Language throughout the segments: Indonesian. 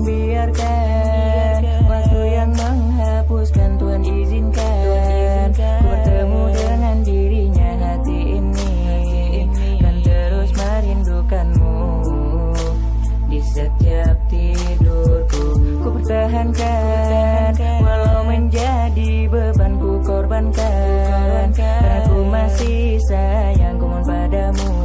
biarkan. Waktu yang menghapuskan Tuhan izinkan. Ku bertemu dengan dirinya hati ini. Kan terus merindukanmu. Di setiap tidurku Ku pertahankan. Walau menjadi beban ku korbankan. Karena ku masih sayang ku mohon padamu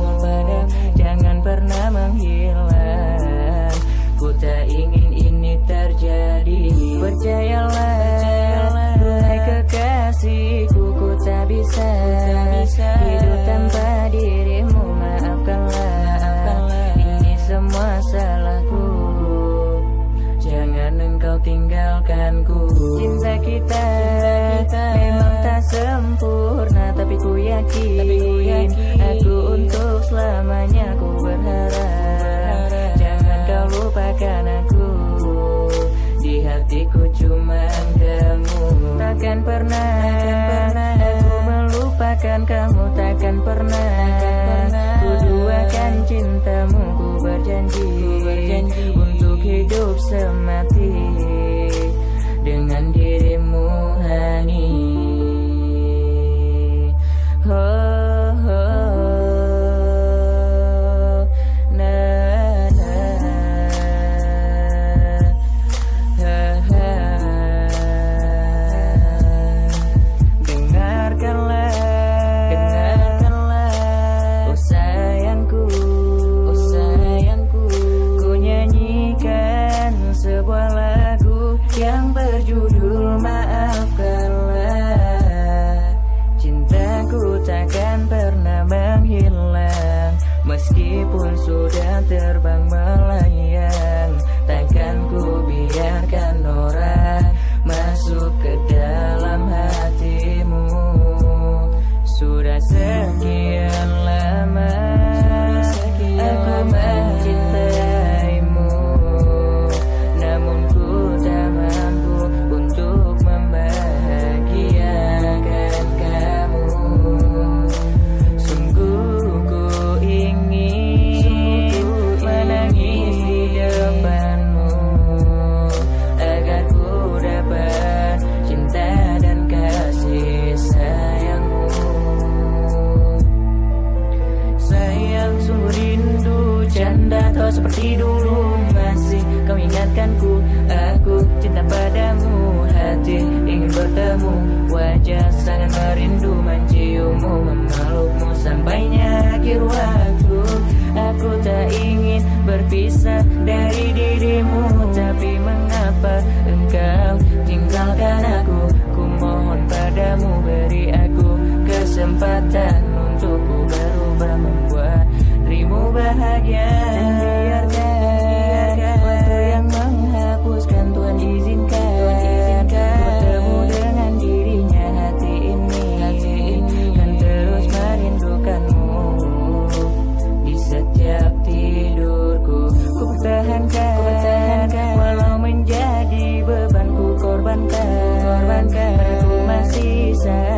tinggalkanku Cinta kita Memang tak sempurna Tapi ku yakin Aku untuk selamanya Ku berharap. Jangan kau lupakan aku. Di hatiku cuma kamu. Takkan pernah Aku melupakan kamu Takkan pernah Ku duakan cintamu terbang melayang. Takkan ku biarkan orang Masuk ke dalam hatimu. Sudah sekian Aku cinta padamu. Hati ingin bertemu Wajah sangat merindu. Menciummu, memelukmu Sampainya akhir waktu. Aku tak ingin berpisah dari dirimu. Tapi mengapa engkau tinggalkan aku? Ku mohon padamu beri aku kesempatan. sad.